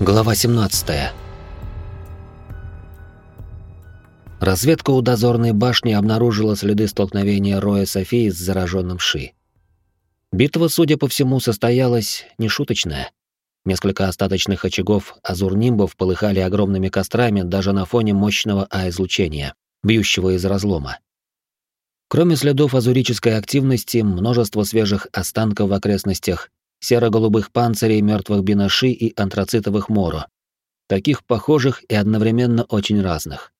Глава 17. Разведка у дозорной башни обнаружила следы столкновения Роя Софии с зараженным Ши. Битва, судя по всему, состоялась нешуточная. Несколько остаточных очагов азурнимбов полыхали огромными кострами даже на фоне мощного А-излучения, бьющего из разлома. Кроме следов азурической активности, множество свежих останков в окрестностях серо-голубых панцирей мертвых биноши и антрацитовых моро, таких похожих и одновременно очень разных.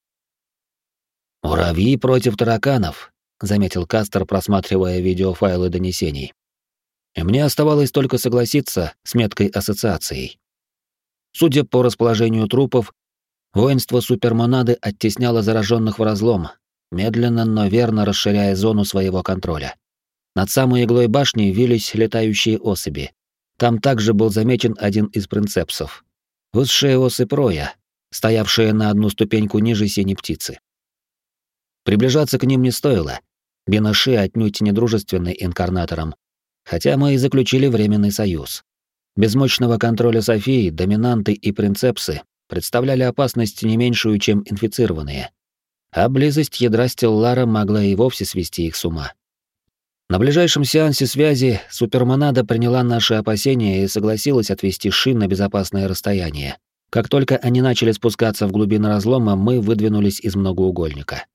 «Муравьи против тараканов», — заметил Кастер, просматривая видеофайлы донесений. И мне оставалось только согласиться с меткой ассоциацией. Судя по расположению трупов, воинство супермонады оттесняло зараженных в разлом, медленно, но верно расширяя зону своего контроля. Над самой иглой башни вились летающие особи. Там также был замечен один из принцепсов. Высшая особь Роя, стоявшая на одну ступеньку ниже синей птицы. Приближаться к ним не стоило. Бинаши отнюдь не дружественный инкарнатором, хотя мы и заключили временный союз. Без мощного контроля Софии доминанты и принцепсы представляли опасность не меньшую, чем инфицированные. А близость ядра Стеллара могла и вовсе свести их с ума. На ближайшем сеансе связи Супермонада приняла наши опасения и согласилась отвести Шин на безопасное расстояние. Как только они начали спускаться в глубины разлома, мы выдвинулись из многоугольника.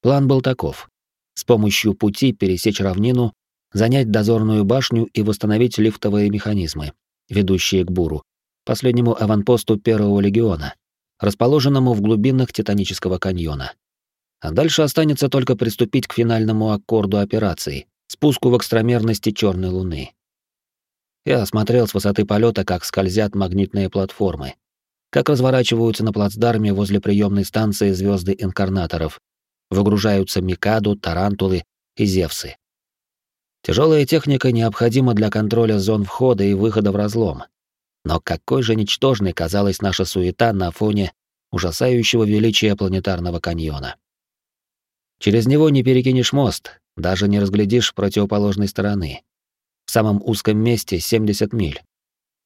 План был таков. С помощью пути пересечь равнину, занять дозорную башню и восстановить лифтовые механизмы, ведущие к Буру, последнему аванпосту Первого легиона, расположенному в глубинах Титанического каньона. А дальше останется только приступить к финальному аккорду операции — спуску в экстрамерности черной луны. Я смотрел с высоты полета, как скользят магнитные платформы, как разворачиваются на плацдарме возле приемной станции звезды инкарнаторов, выгружаются Микаду, Тарантулы и Зевсы. Тяжелая техника необходима для контроля зон входа и выхода в разлом. Но какой же ничтожной казалась наша суета на фоне ужасающего величия планетарного каньона. Через него не перекинешь мост, даже не разглядишь противоположной стороны. В самом узком месте 70 миль.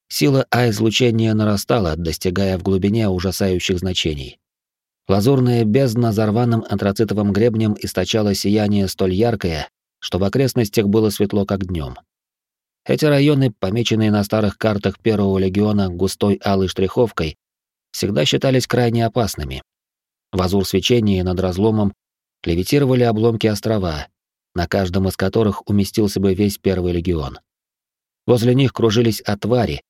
Сила А-излучения нарастала, достигая в глубине ужасающих значений. Лазурная бездна за рваным антрацитовым гребнем источала сияние столь яркое, что в окрестностях было светло как днем. Эти районы, помеченные на старых картах Первого легиона густой алой штриховкой, всегда считались крайне опасными. В азур свечения над разломом левитировали обломки острова, на каждом из которых уместился бы весь Первый легион. Возле них кружились отвари,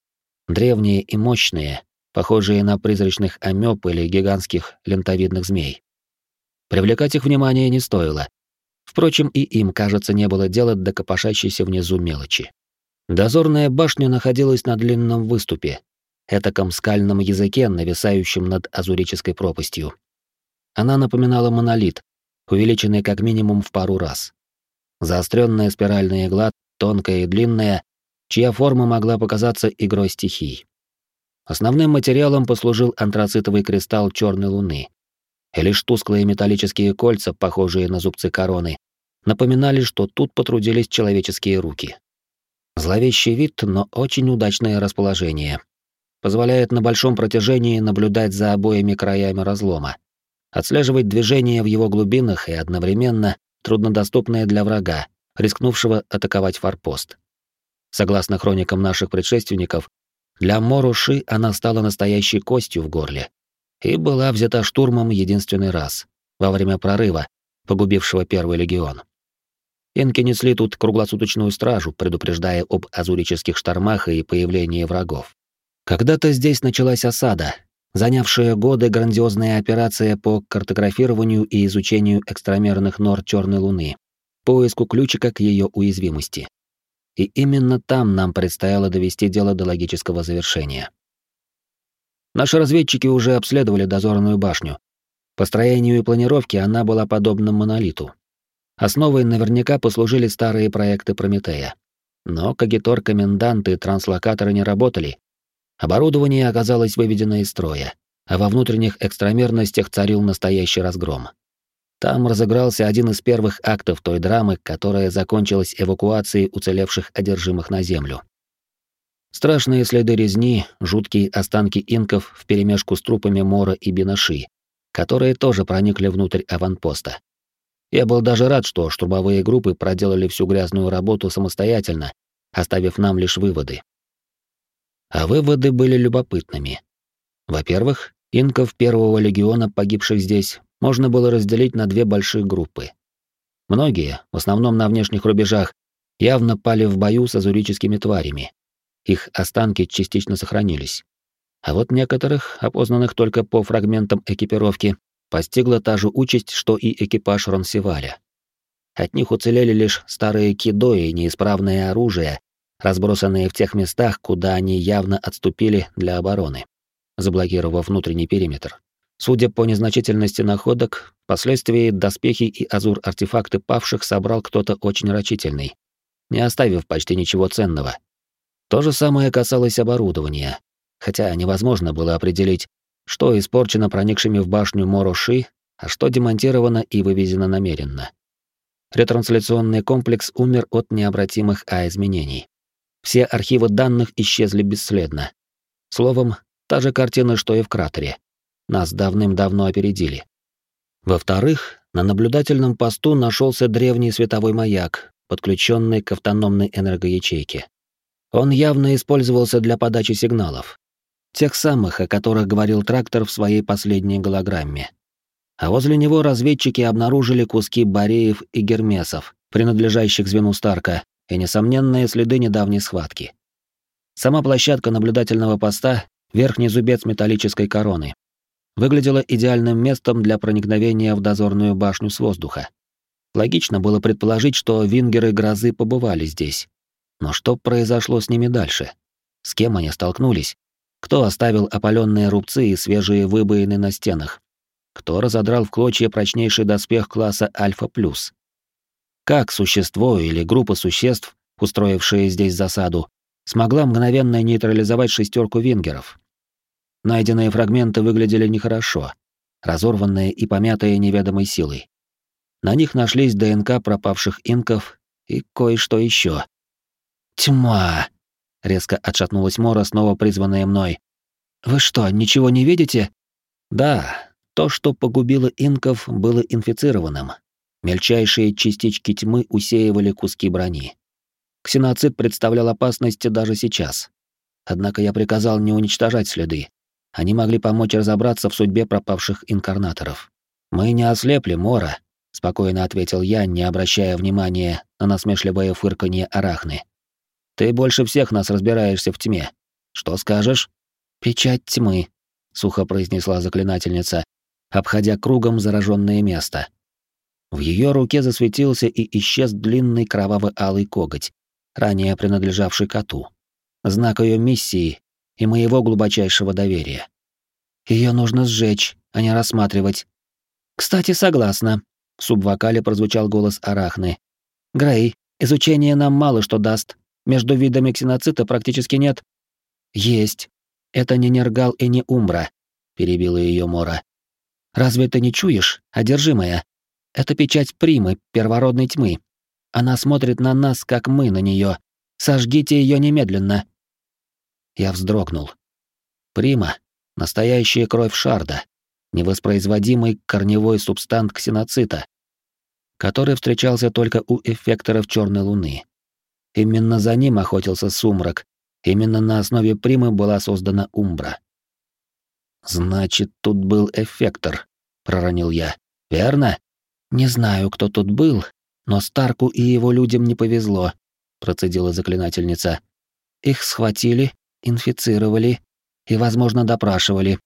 древние и мощные, похожие на призрачных амеб или гигантских лентовидных змей. Привлекать их внимание не стоило. Впрочем, и им, кажется, не было дела до копошащейся внизу мелочи. Дозорная башня находилась на длинном выступе, этаком скальном языке, нависающем над азурической пропастью. Она напоминала монолит, увеличенный как минимум в пару раз. Заостренная спиральная игла, тонкая и длинная, чья форма могла показаться игрой стихий. Основным материалом послужил антрацитовый кристалл черной луны. И лишь тусклые металлические кольца, похожие на зубцы короны, напоминали, что тут потрудились человеческие руки. Зловещий вид, но очень удачное расположение. Позволяет на большом протяжении наблюдать за обоими краями разлома, отслеживать движение в его глубинах и одновременно труднодоступное для врага, рискнувшего атаковать форпост. Согласно хроникам наших предшественников, для Моруши она стала настоящей костью в горле и была взята штурмом единственный раз, во время прорыва, погубившего Первый легион. Инки несли тут круглосуточную стражу, предупреждая об азурических штормах и появлении врагов. Когда-то здесь началась осада, занявшая годы грандиозная операция по картографированию и изучению экстрамерных нор Черной Луны, поиску ключика к ее уязвимости. И именно там нам предстояло довести дело до логического завершения. Наши разведчики уже обследовали дозорную башню. По строению и планировке она была подобна монолиту. Основой наверняка послужили старые проекты Прометея. Но кагитор-комендант и транслокаторы не работали, Оборудование оказалось выведено из строя, а во внутренних экстрамерностях царил настоящий разгром. Там разыгрался один из первых актов той драмы, которая закончилась эвакуацией уцелевших одержимых на землю. Страшные следы резни, жуткие останки инков вперемешку с трупами Мора и Бинаши, которые тоже проникли внутрь аванпоста. Я был даже рад, что штурмовые группы проделали всю грязную работу самостоятельно, оставив нам лишь выводы. А выводы были любопытными. Во-первых, инков первого легиона, погибших здесь, можно было разделить на две большие группы. Многие, в основном на внешних рубежах, явно пали в бою с азурическими тварями. Их останки частично сохранились. А вот некоторых, опознанных только по фрагментам экипировки, постигла та же участь, что и экипаж Ронсеваля. От них уцелели лишь старые кидо и неисправное оружие, разбросанные в тех местах, куда они явно отступили для обороны, заблокировав внутренний периметр. Судя по незначительности находок, впоследствии доспехи и азур-артефакты павших собрал кто-то очень рачительный, не оставив почти ничего ценного. То же самое касалось оборудования, хотя невозможно было определить, что испорчено проникшими в башню Мороши, а что демонтировано и вывезено намеренно. Ретрансляционный комплекс умер от необратимых А-изменений. Все архивы данных исчезли бесследно. Словом, та же картина, что и в кратере. Нас давным-давно опередили. Во-вторых, на наблюдательном посту нашелся древний световой маяк, подключенный к автономной энергоячейке. Он явно использовался для подачи сигналов. Тех самых, о которых говорил трактор в своей последней голограмме. А возле него разведчики обнаружили куски бареев и гермесов, принадлежащих звену Старка, и несомненные следы недавней схватки. Сама площадка наблюдательного поста, верхний зубец металлической короны, выглядела идеальным местом для проникновения в дозорную башню с воздуха. Логично было предположить, что вингеры грозы побывали здесь. Но что произошло с ними дальше? С кем они столкнулись? Кто оставил опаленные рубцы и свежие выбоины на стенах? Кто разодрал в клочья прочнейший доспех класса Альфа+. Как существо или группа существ, устроившие здесь засаду, смогла мгновенно нейтрализовать шестерку вингеров? Найденные фрагменты выглядели нехорошо, разорванные и помятые неведомой силой. На них нашлись ДНК пропавших инков и кое-что еще. «Тьма!» — резко отшатнулась Мора, снова призванная мной. «Вы что, ничего не видите?» «Да, то, что погубило инков, было инфицированным. Мельчайшие частички тьмы усеивали куски брони. Ксеноцид представлял опасность даже сейчас. Однако я приказал не уничтожать следы. Они могли помочь разобраться в судьбе пропавших инкарнаторов. Мы не ослепли, Мора, спокойно ответил я, не обращая внимания на насмешливое фырканье арахны. Ты больше всех нас разбираешься в тьме. Что скажешь? Печать тьмы, сухо произнесла заклинательница, обходя кругом зараженное место. В ее руке засветился и исчез длинный кроваво-алый коготь, ранее принадлежавший коту. Знак ее миссии и моего глубочайшего доверия. Ее нужно сжечь, а не рассматривать. Кстати, согласна, в субвокале прозвучал голос Арахны. «Грей, изучение нам мало что даст. Между видами ксеноцита практически нет». «Есть. Это не Нергал и не Умбра», — перебила ее Мора. «Разве ты не чуешь, одержимая? Это печать Примы, первородной тьмы. Она смотрит на нас, как мы на нее. Сожгите ее немедленно». Я вздрогнул. Прима — настоящая кровь Шарда невоспроизводимый корневой субстант ксеноцита, который встречался только у эффекторов черной луны. Именно за ним охотился сумрак, именно на основе примы была создана умбра. «Значит, тут был эффектор», — проронил я. «Верно?» «Не знаю, кто тут был, но Старку и его людям не повезло», — процедила заклинательница. «Их схватили, инфицировали и, возможно, допрашивали,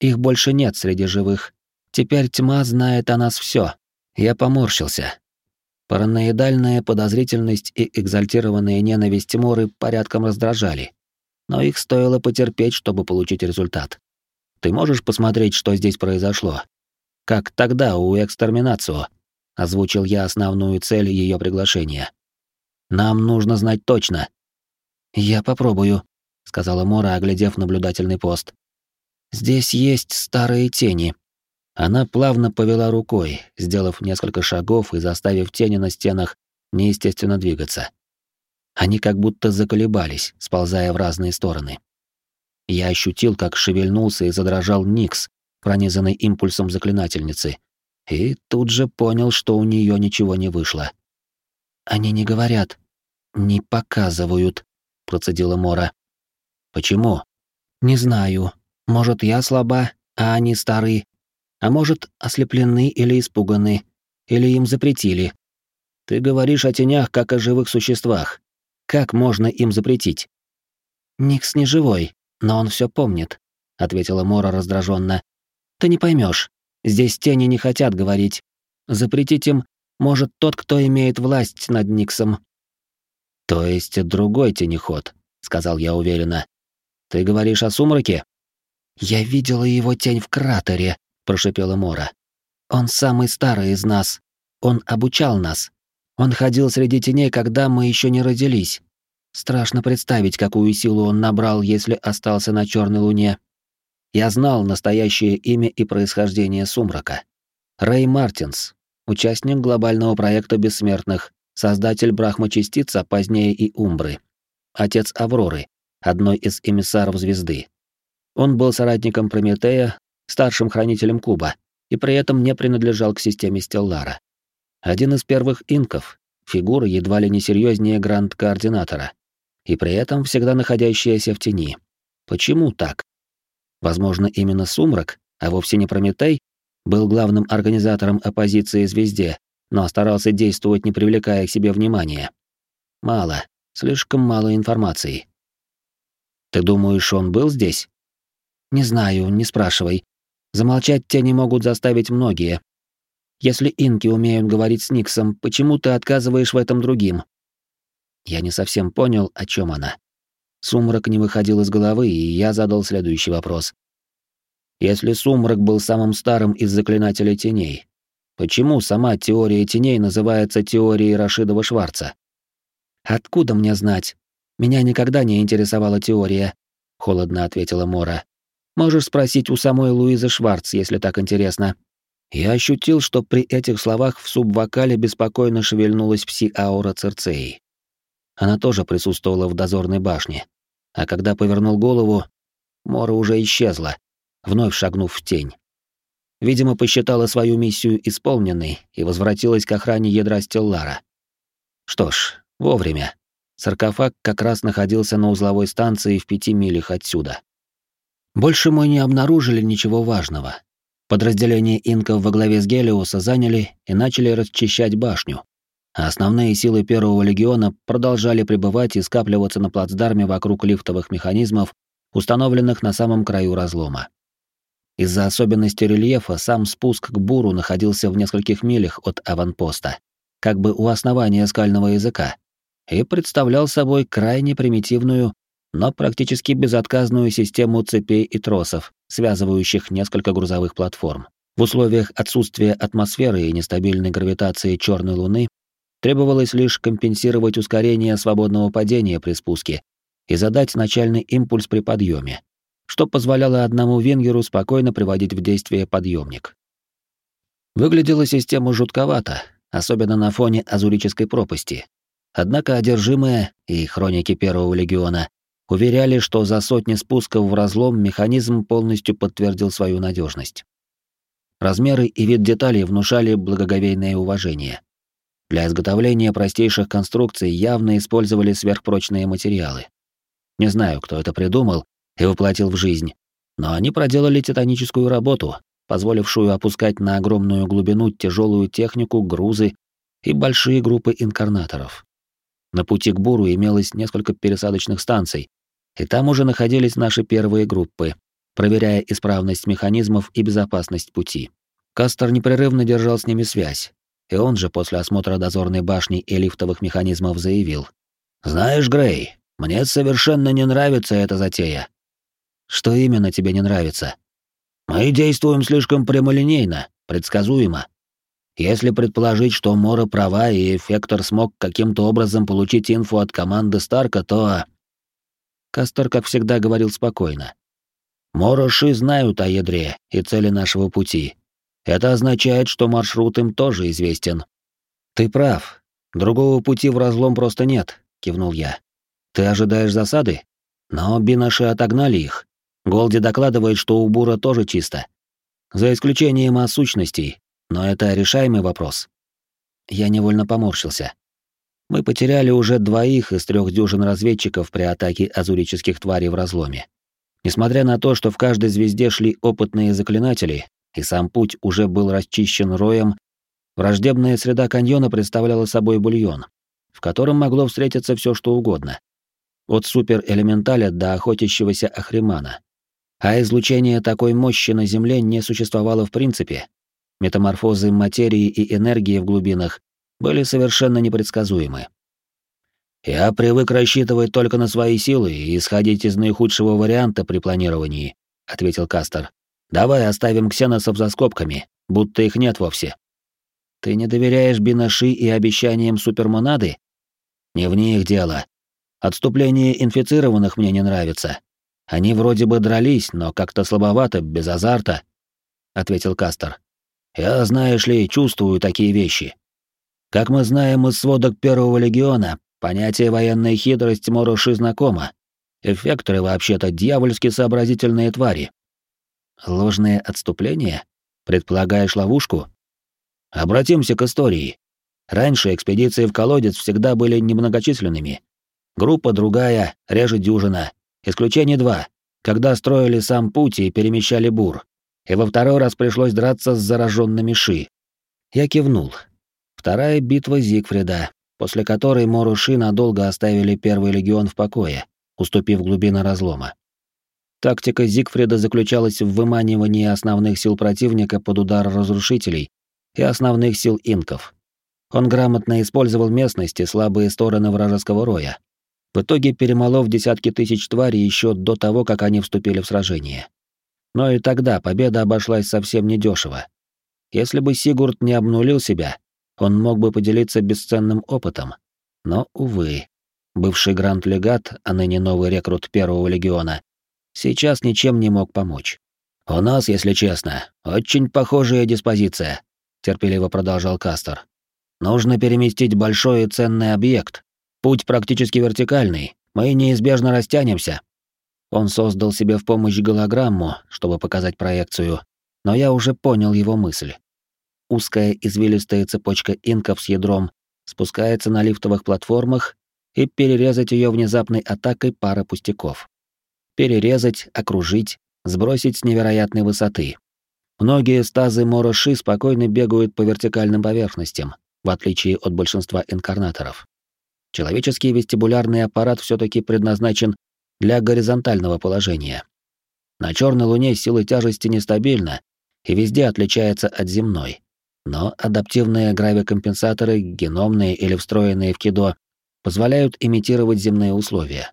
их больше нет среди живых. Теперь тьма знает о нас все. Я поморщился. Параноидальная подозрительность и экзальтированная ненависть Тимуры порядком раздражали. Но их стоило потерпеть, чтобы получить результат. Ты можешь посмотреть, что здесь произошло? Как тогда у экстерминацио? Озвучил я основную цель ее приглашения. Нам нужно знать точно. Я попробую, сказала Мора, оглядев наблюдательный пост. Здесь есть старые тени. Она плавно повела рукой, сделав несколько шагов и заставив тени на стенах неестественно двигаться. Они как будто заколебались, сползая в разные стороны. Я ощутил, как шевельнулся и задрожал Никс, пронизанный импульсом заклинательницы, и тут же понял, что у нее ничего не вышло. «Они не говорят, не показывают», — процедила Мора. «Почему?» «Не знаю. Может, я слаба, а они старые. А может, ослеплены или испуганы, или им запретили. Ты говоришь о тенях, как о живых существах. Как можно им запретить?» «Никс не живой, но он все помнит», — ответила Мора раздраженно. «Ты не поймешь. Здесь тени не хотят говорить. Запретить им может тот, кто имеет власть над Никсом». «То есть другой тенеход», — сказал я уверенно. «Ты говоришь о сумраке?» «Я видела его тень в кратере», — прошипела Мора. «Он самый старый из нас. Он обучал нас. Он ходил среди теней, когда мы еще не родились. Страшно представить, какую силу он набрал, если остался на Черной Луне. Я знал настоящее имя и происхождение Сумрака. Рэй Мартинс, участник глобального проекта Бессмертных, создатель Брахма-частица, позднее и Умбры. Отец Авроры, одной из эмиссаров звезды. Он был соратником Прометея, старшим хранителем Куба, и при этом не принадлежал к системе Стеллара. Один из первых инков, фигура едва ли не серьезнее гранд-координатора, и при этом всегда находящаяся в тени. Почему так? Возможно, именно Сумрак, а вовсе не Прометей, был главным организатором оппозиции звезде, но старался действовать, не привлекая к себе внимания. Мало, слишком мало информации. Ты думаешь, он был здесь? Не знаю, не спрашивай. Замолчать те не могут заставить многие. Если инки умеют говорить с Никсом, почему ты отказываешь в этом другим? Я не совсем понял, о чем она. Сумрак не выходил из головы, и я задал следующий вопрос. Если Сумрак был самым старым из заклинателей теней, почему сама теория теней называется теорией Рашидова-Шварца? Откуда мне знать? Меня никогда не интересовала теория, холодно ответила Мора. Можешь спросить у самой Луизы Шварц, если так интересно. Я ощутил, что при этих словах в субвокале беспокойно шевельнулась пси-аура Церцеи. Она тоже присутствовала в дозорной башне. А когда повернул голову, Мора уже исчезла, вновь шагнув в тень. Видимо, посчитала свою миссию исполненной и возвратилась к охране ядра Стеллара. Что ж, вовремя. Саркофаг как раз находился на узловой станции в пяти милях отсюда. Больше мы не обнаружили ничего важного. Подразделение инков во главе с Гелиуса заняли и начали расчищать башню, а основные силы Первого легиона продолжали пребывать и скапливаться на плацдарме вокруг лифтовых механизмов, установленных на самом краю разлома. Из-за особенностей рельефа сам спуск к буру находился в нескольких милях от аванпоста, как бы у основания скального языка, и представлял собой крайне примитивную, но практически безотказную систему цепей и тросов, связывающих несколько грузовых платформ. В условиях отсутствия атмосферы и нестабильной гравитации черной Луны Требовалось лишь компенсировать ускорение свободного падения при спуске и задать начальный импульс при подъеме, что позволяло одному венгеру спокойно приводить в действие подъемник. Выглядела система жутковато, особенно на фоне Азурической пропасти. Однако одержимые и хроники Первого легиона уверяли, что за сотни спусков в разлом механизм полностью подтвердил свою надежность. Размеры и вид деталей внушали благоговейное уважение. Для изготовления простейших конструкций явно использовали сверхпрочные материалы. Не знаю, кто это придумал и воплотил в жизнь, но они проделали титаническую работу, позволившую опускать на огромную глубину тяжелую технику, грузы и большие группы инкарнаторов. На пути к Буру имелось несколько пересадочных станций, и там уже находились наши первые группы, проверяя исправность механизмов и безопасность пути. Кастер непрерывно держал с ними связь, и он же после осмотра дозорной башни и лифтовых механизмов заявил. «Знаешь, Грей, мне совершенно не нравится эта затея». «Что именно тебе не нравится?» «Мы действуем слишком прямолинейно, предсказуемо. Если предположить, что Мора права и Эффектор смог каким-то образом получить инфу от команды Старка, то...» Кастер, как всегда, говорил спокойно. «Мороши знают о ядре и цели нашего пути, это означает, что маршрут им тоже известен. Ты прав. Другого пути в разлом просто нет, кивнул я. Ты ожидаешь засады? Но бинаши отогнали их. Голди докладывает, что у Бура тоже чисто. За исключением осущностей, но это решаемый вопрос. Я невольно поморщился. Мы потеряли уже двоих из трех дюжин разведчиков при атаке азурических тварей в разломе. Несмотря на то, что в каждой звезде шли опытные заклинатели, и сам путь уже был расчищен роем, враждебная среда каньона представляла собой бульон, в котором могло встретиться все что угодно. От суперэлементаля до охотящегося Ахримана. А излучение такой мощи на Земле не существовало в принципе. Метаморфозы материи и энергии в глубинах были совершенно непредсказуемы. «Я привык рассчитывать только на свои силы и исходить из наихудшего варианта при планировании», — ответил Кастер. «Давай оставим ксеносов за скобками, будто их нет вовсе». «Ты не доверяешь Бинаши и обещаниям супермонады?» «Не в них дело. Отступление инфицированных мне не нравится. Они вроде бы дрались, но как-то слабовато, без азарта», — ответил Кастер. «Я, знаешь ли, чувствую такие вещи. Как мы знаем из сводок Первого Легиона, понятие военной хитрости Мороши знакомо. Эффекторы вообще-то дьявольски сообразительные твари. Ложное отступление? Предполагаешь ловушку? Обратимся к истории. Раньше экспедиции в колодец всегда были немногочисленными. Группа другая, реже дюжина. Исключение два. Когда строили сам путь и перемещали бур. И во второй раз пришлось драться с зараженными ши. Я кивнул. Вторая битва Зигфрида, после которой Моруши надолго оставили Первый легион в покое, уступив глубины разлома. Тактика Зигфрида заключалась в выманивании основных сил противника под удар разрушителей и основных сил инков. Он грамотно использовал местности слабые стороны вражеского роя, в итоге перемолов десятки тысяч тварей еще до того, как они вступили в сражение. Но и тогда победа обошлась совсем недешево. Если бы Сигурд не обнулил себя, он мог бы поделиться бесценным опытом. Но, увы, бывший гранд-легат, а ныне новый рекрут Первого легиона, сейчас ничем не мог помочь. «У нас, если честно, очень похожая диспозиция», — терпеливо продолжал Кастер. «Нужно переместить большой и ценный объект. Путь практически вертикальный, мы неизбежно растянемся». Он создал себе в помощь голограмму, чтобы показать проекцию, но я уже понял его мысль. Узкая извилистая цепочка инков с ядром спускается на лифтовых платформах, и перерезать ее внезапной атакой пара пустяков. Перерезать, окружить, сбросить с невероятной высоты. Многие стазы Мороши спокойно бегают по вертикальным поверхностям, в отличие от большинства инкарнаторов. Человеческий вестибулярный аппарат все таки предназначен для горизонтального положения. На черной Луне сила тяжести нестабильна и везде отличается от земной. Но адаптивные гравикомпенсаторы, геномные или встроенные в КИДО, позволяют имитировать земные условия.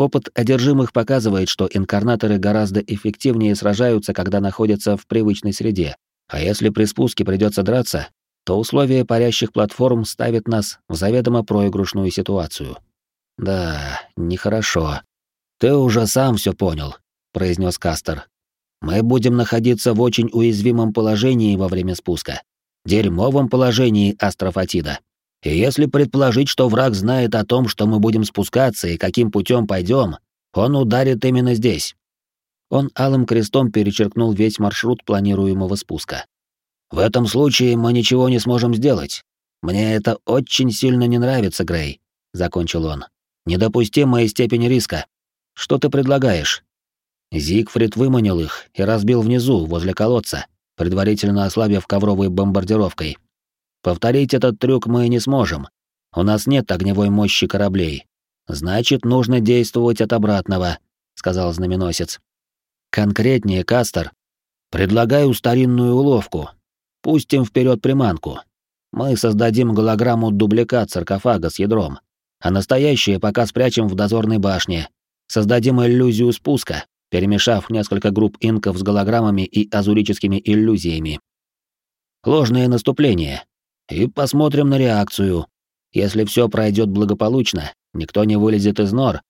Опыт одержимых показывает, что инкарнаторы гораздо эффективнее сражаются, когда находятся в привычной среде. А если при спуске придется драться, то условия парящих платформ ставят нас в заведомо проигрышную ситуацию. Да, нехорошо. Ты уже сам все понял, произнес Кастер. Мы будем находиться в очень уязвимом положении во время спуска дерьмовом положении астрофатида. И если предположить, что враг знает о том, что мы будем спускаться и каким путем пойдем, он ударит именно здесь. Он алым крестом перечеркнул весь маршрут планируемого спуска. В этом случае мы ничего не сможем сделать. Мне это очень сильно не нравится, Грей, закончил он. Недопустимая степень риска. Что ты предлагаешь? Зигфрид выманил их и разбил внизу, возле колодца предварительно ослабив ковровой бомбардировкой. Повторить этот трюк мы не сможем. У нас нет огневой мощи кораблей. Значит, нужно действовать от обратного, сказал знаменосец. Конкретнее, Кастер. Предлагаю старинную уловку. Пустим вперед приманку. Мы создадим голограмму дубликат саркофага с ядром, а настоящее пока спрячем в дозорной башне. Создадим иллюзию спуска, перемешав несколько групп инков с голограммами и азурическими иллюзиями. Ложное наступление. И посмотрим на реакцию. Если все пройдет благополучно, никто не вылезет из нор,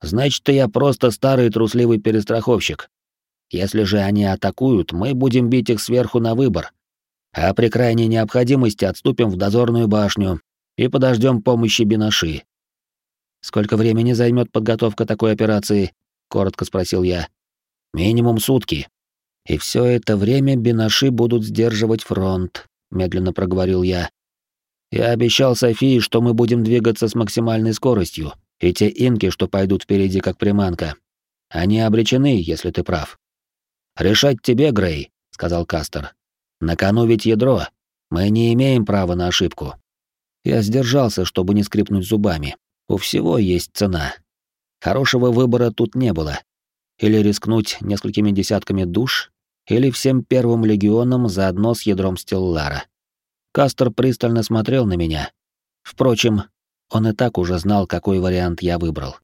значит, я просто старый трусливый перестраховщик. Если же они атакуют, мы будем бить их сверху на выбор. А при крайней необходимости отступим в дозорную башню и подождем помощи Бинаши. Сколько времени займет подготовка такой операции? коротко спросил я. Минимум сутки. И все это время бинаши будут сдерживать фронт, медленно проговорил я. Я обещал Софии, что мы будем двигаться с максимальной скоростью, и те инки, что пойдут впереди как приманка. Они обречены, если ты прав. Решать тебе, Грей, сказал Кастер. На кону ведь ядро. Мы не имеем права на ошибку. Я сдержался, чтобы не скрипнуть зубами. У всего есть цена. Хорошего выбора тут не было. Или рискнуть несколькими десятками душ, или всем первым легионом заодно с ядром Стеллара. Кастер пристально смотрел на меня. Впрочем, он и так уже знал, какой вариант я выбрал.